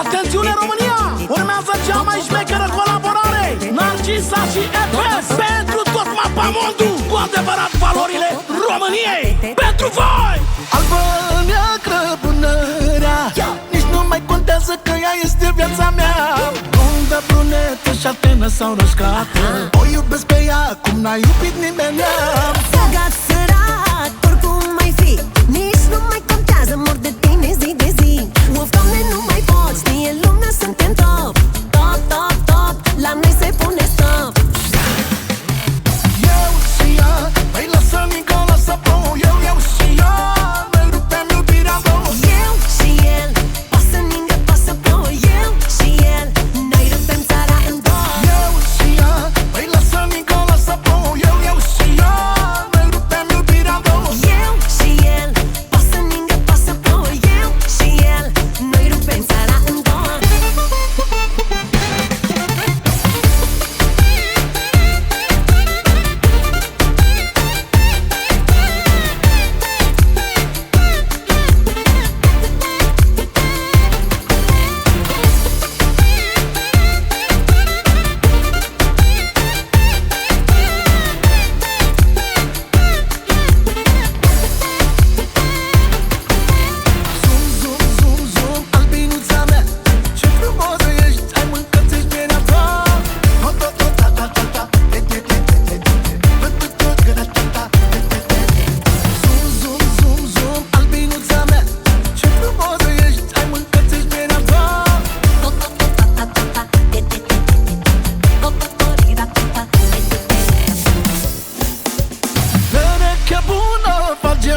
Atențiune România! Urmează cea mai șmecheră colaborare Narcisa și EPS Pentru tot mapamondul Cu adevărat valorile României. Pentru voi! Albă neagră bunărea Nici nu mai contează că ea este viața mea. Blondă, brunetă și atenă sau răscată O iubesc pe ea cum n-a iubit nimeni.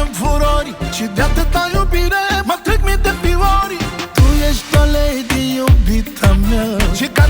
în furori Și de atâta iubire mă trec mii de fiori. Tu ești o lady, iubita mea. Și care